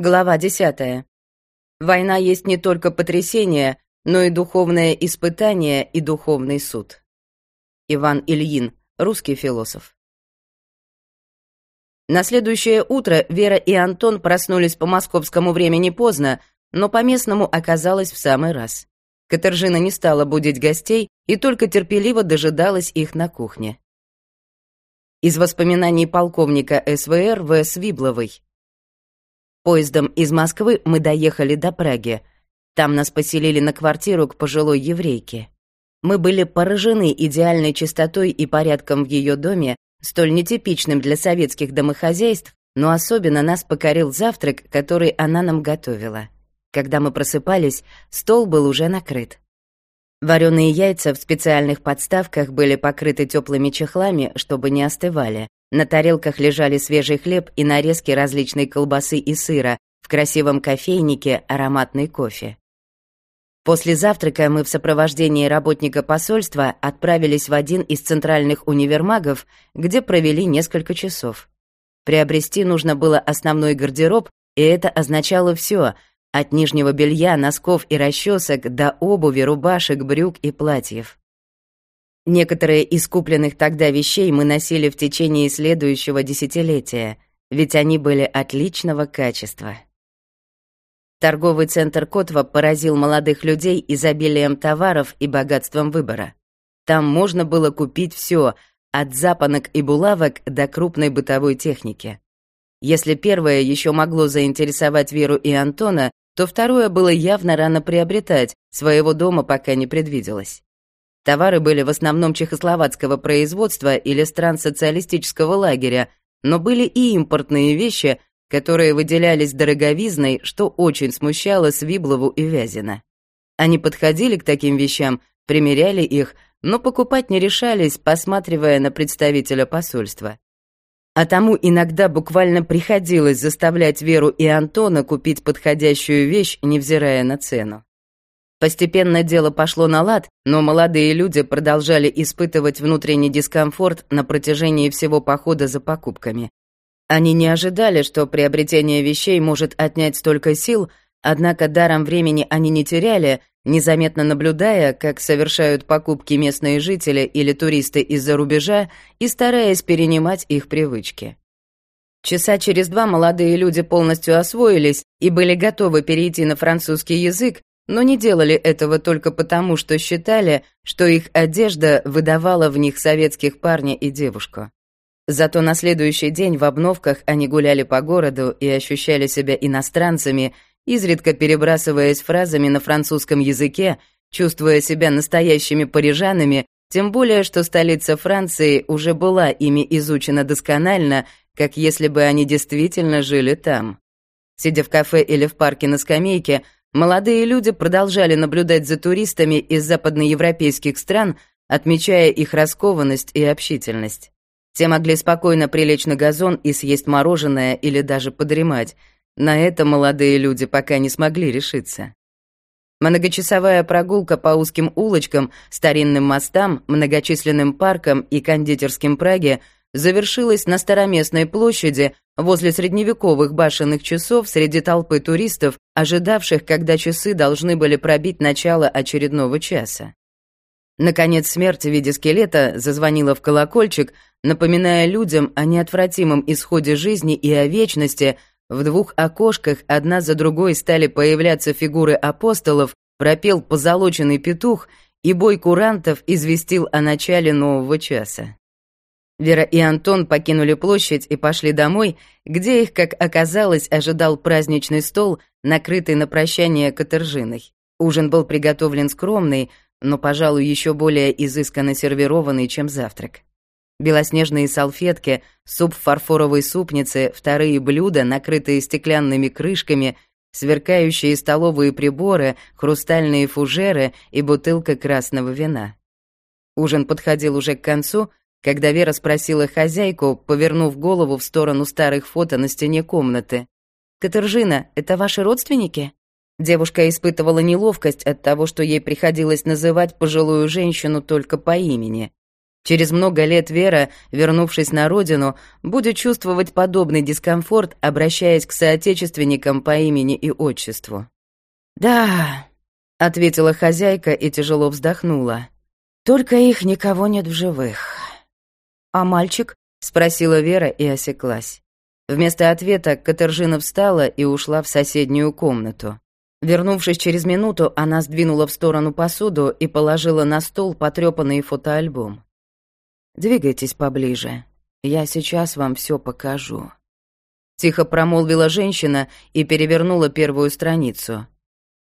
Глава 10. Война есть не только потрясение, но и духовное испытание и духовный суд. Иван Ильин, русский философ. На следующее утро Вера и Антон проснулись по московскому времени поздно, но по местному оказалось в самый раз. Катержина не стала будить гостей и только терпеливо дожидалась их на кухне. Из воспоминаний полковника СВР В. Свибловой. Поездом из Москвы мы доехали до Праги. Там нас поселили на квартиру к пожилой еврейке. Мы были поражены идеальной чистотой и порядком в ее доме, столь нетипичным для советских домохозяйств, но особенно нас покорил завтрак, который она нам готовила. Когда мы просыпались, стол был уже накрыт. Вареные яйца в специальных подставках были покрыты теплыми чехлами, чтобы не остывали. На тарелках лежали свежий хлеб и нарезки различной колбасы и сыра, в красивом кофейнике ароматный кофе. После завтрака мы в сопровождении работника посольства отправились в один из центральных универмагов, где провели несколько часов. Приобрести нужно было основной гардероб, и это означало все от нижнего белья, носков и расчесок до обуви, рубашек, брюк и платьев. Некоторые из купленных тогда вещей мы носили в течение следующего десятилетия, ведь они были отличного качества. Торговый центр Котва поразил молодых людей изобилием товаров и богатством выбора. Там можно было купить все, от запонок и булавок до крупной бытовой техники. Если первое еще могло заинтересовать Веру и Антона, то второе было явно рано приобретать, своего дома пока не предвиделось. Товары были в основном чехословацкого производства или стран социалистического лагеря, но были и импортные вещи, которые выделялись дороговизной, что очень смущало Свиблову и Вязина. Они подходили к таким вещам, примеряли их, но покупать не решались, посматривая на представителя посольства. А тому иногда буквально приходилось заставлять Веру и Антона купить подходящую вещь, невзирая на цену. Постепенно дело пошло на лад, но молодые люди продолжали испытывать внутренний дискомфорт на протяжении всего похода за покупками. Они не ожидали, что приобретение вещей может отнять столько сил, однако даром времени они не теряли, незаметно наблюдая, как совершают покупки местные жители или туристы из-за рубежа и стараясь перенимать их привычки. Часа через два молодые люди полностью освоились и были готовы перейти на французский язык, но не делали этого только потому, что считали, что их одежда выдавала в них советских парня и девушку. Зато на следующий день в обновках они гуляли по городу и ощущали себя иностранцами, изредка перебрасываясь фразами на французском языке, чувствуя себя настоящими парижанами, тем более, что столица Франции уже была ими изучена досконально, как если бы они действительно жили там. Сидя в кафе или в парке на скамейке, Молодые люди продолжали наблюдать за туристами из западноевропейских стран, отмечая их раскованность и общительность. Те могли спокойно прилечь на газон и съесть мороженое или даже подремать. На это молодые люди пока не смогли решиться. Многочасовая прогулка по узким улочкам, старинным мостам, многочисленным паркам и кондитерским Праге – завершилась на Староместной площади возле средневековых башенных часов среди толпы туристов, ожидавших, когда часы должны были пробить начало очередного часа. Наконец смерть в виде скелета зазвонила в колокольчик, напоминая людям о неотвратимом исходе жизни и о вечности, в двух окошках одна за другой стали появляться фигуры апостолов, пропел позолоченный петух, и бой курантов известил о начале нового часа. Вера и Антон покинули площадь и пошли домой, где их, как оказалось, ожидал праздничный стол, накрытый на прощание катержиной. Ужин был приготовлен скромный, но, пожалуй, еще более изысканно сервированный, чем завтрак. Белоснежные салфетки, суп в фарфоровой супнице, вторые блюда, накрытые стеклянными крышками, сверкающие столовые приборы, хрустальные фужеры и бутылка красного вина. Ужин подходил уже к концу, когда Вера спросила хозяйку, повернув голову в сторону старых фото на стене комнаты. «Катержина, это ваши родственники?» Девушка испытывала неловкость от того, что ей приходилось называть пожилую женщину только по имени. Через много лет Вера, вернувшись на родину, будет чувствовать подобный дискомфорт, обращаясь к соотечественникам по имени и отчеству. «Да», — ответила хозяйка и тяжело вздохнула. «Только их никого нет в живых». «А мальчик?» — спросила Вера и осеклась. Вместо ответа Катержина встала и ушла в соседнюю комнату. Вернувшись через минуту, она сдвинула в сторону посуду и положила на стол потрёпанный фотоальбом. «Двигайтесь поближе. Я сейчас вам все покажу». Тихо промолвила женщина и перевернула первую страницу.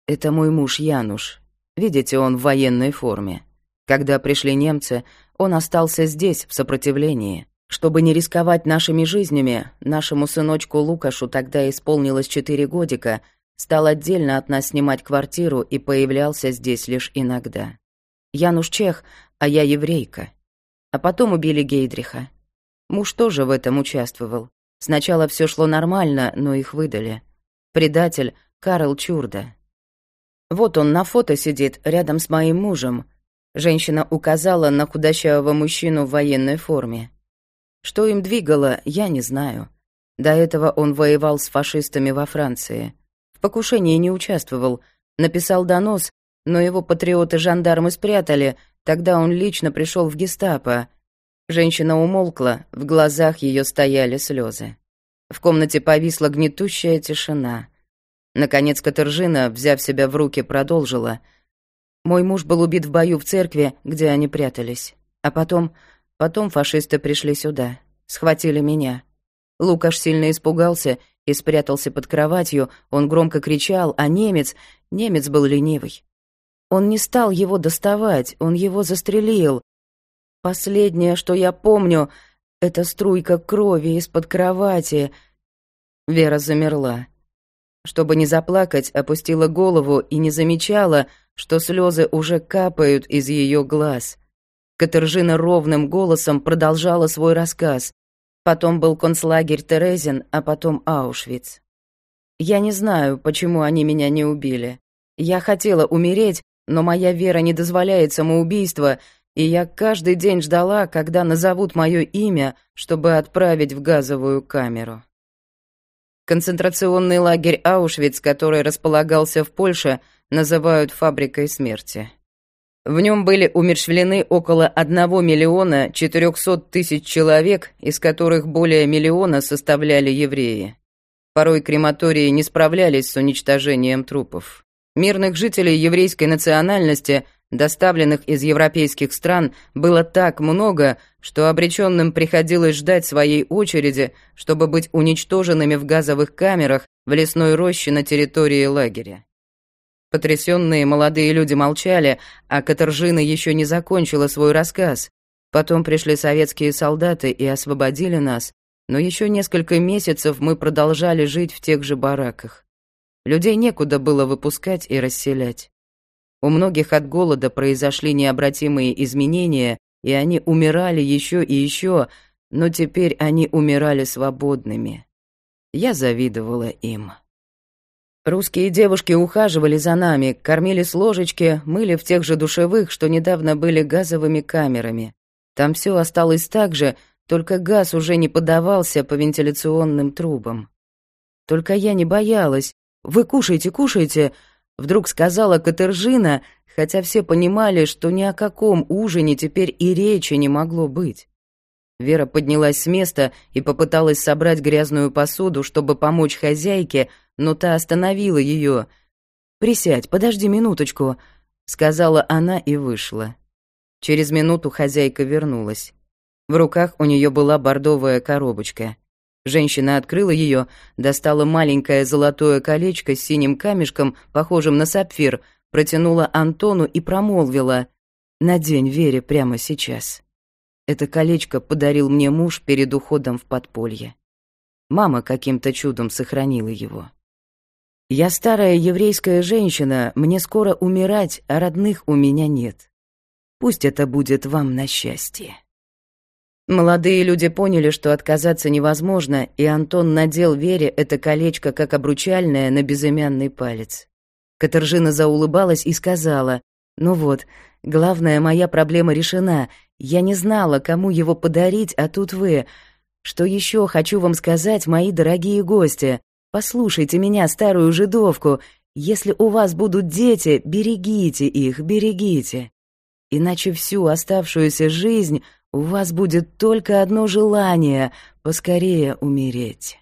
«Это мой муж Януш. Видите, он в военной форме. Когда пришли немцы, он остался здесь, в сопротивлении. Чтобы не рисковать нашими жизнями, нашему сыночку Лукашу тогда исполнилось четыре годика, стал отдельно от нас снимать квартиру и появлялся здесь лишь иногда. Януш чех, а я еврейка. А потом убили Гейдриха. Муж тоже в этом участвовал. Сначала все шло нормально, но их выдали. Предатель Карл Чурда. Вот он на фото сидит рядом с моим мужем. Женщина указала на худощавого мужчину в военной форме. Что им двигало, я не знаю. До этого он воевал с фашистами во Франции. В покушении не участвовал, написал донос, но его патриоты-жандармы спрятали, Тогда он лично пришел в гестапо. Женщина умолкла, в глазах ее стояли слезы. В комнате повисла гнетущая тишина. Наконец Катержина, взяв себя в руки, продолжила. «Мой муж был убит в бою в церкви, где они прятались. А потом... Потом фашисты пришли сюда. Схватили меня. Лукаш сильно испугался и спрятался под кроватью. Он громко кричал, а немец... Немец был ленивый. Он не стал его доставать, он его застрелил. Последнее, что я помню, это струйка крови из-под кровати. Вера замерла. Чтобы не заплакать, опустила голову и не замечала, что слезы уже капают из ее глаз. Катержина ровным голосом продолжала свой рассказ. Потом был концлагерь Терезин, а потом Аушвиц. Я не знаю, почему они меня не убили. Я хотела умереть, но моя вера не дозволяет самоубийства, и я каждый день ждала, когда назовут мое имя, чтобы отправить в газовую камеру. Концентрационный лагерь Аушвиц, который располагался в Польше, называют фабрикой смерти. В нем были умерщвлены около 1 миллиона 400 тысяч человек, из которых более миллиона составляли евреи. Порой крематории не справлялись с уничтожением трупов. Мирных жителей еврейской национальности, доставленных из европейских стран, было так много, что обреченным приходилось ждать своей очереди, чтобы быть уничтоженными в газовых камерах в лесной роще на территории лагеря. Потрясенные молодые люди молчали, а Катержина еще не закончила свой рассказ. Потом пришли советские солдаты и освободили нас, но еще несколько месяцев мы продолжали жить в тех же бараках. Людей некуда было выпускать и расселять. У многих от голода произошли необратимые изменения, и они умирали еще и еще, но теперь они умирали свободными. Я завидовала им. Русские девушки ухаживали за нами, кормили с ложечки, мыли в тех же душевых, что недавно были газовыми камерами. Там все осталось так же, только газ уже не подавался по вентиляционным трубам. Только я не боялась, «Вы кушайте, кушайте», — вдруг сказала Катержина, хотя все понимали, что ни о каком ужине теперь и речи не могло быть. Вера поднялась с места и попыталась собрать грязную посуду, чтобы помочь хозяйке, но та остановила ее. «Присядь, подожди минуточку», — сказала она и вышла. Через минуту хозяйка вернулась. В руках у нее была бордовая коробочка. Женщина открыла ее, достала маленькое золотое колечко с синим камешком, похожим на сапфир, протянула Антону и промолвила «Надень Вере прямо сейчас». Это колечко подарил мне муж перед уходом в подполье. Мама каким-то чудом сохранила его. Я старая еврейская женщина, мне скоро умирать, а родных у меня нет. Пусть это будет вам на счастье. Молодые люди поняли, что отказаться невозможно, и Антон надел Вере это колечко как обручальное на безымянный палец. Катержина заулыбалась и сказала, Ну вот, главная моя проблема решена. Я не знала, кому его подарить, а тут вы. Что еще хочу вам сказать, мои дорогие гости? Послушайте меня, старую жидовку. Если у вас будут дети, берегите их, берегите. Иначе всю оставшуюся жизнь у вас будет только одно желание — поскорее умереть.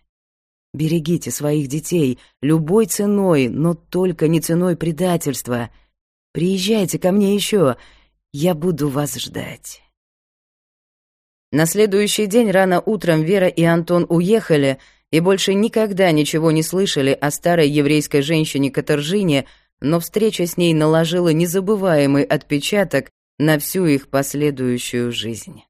Берегите своих детей любой ценой, но только не ценой предательства. Приезжайте ко мне еще, я буду вас ждать. На следующий день рано утром Вера и Антон уехали и больше никогда ничего не слышали о старой еврейской женщине Катаржине, но встреча с ней наложила незабываемый отпечаток на всю их последующую жизнь.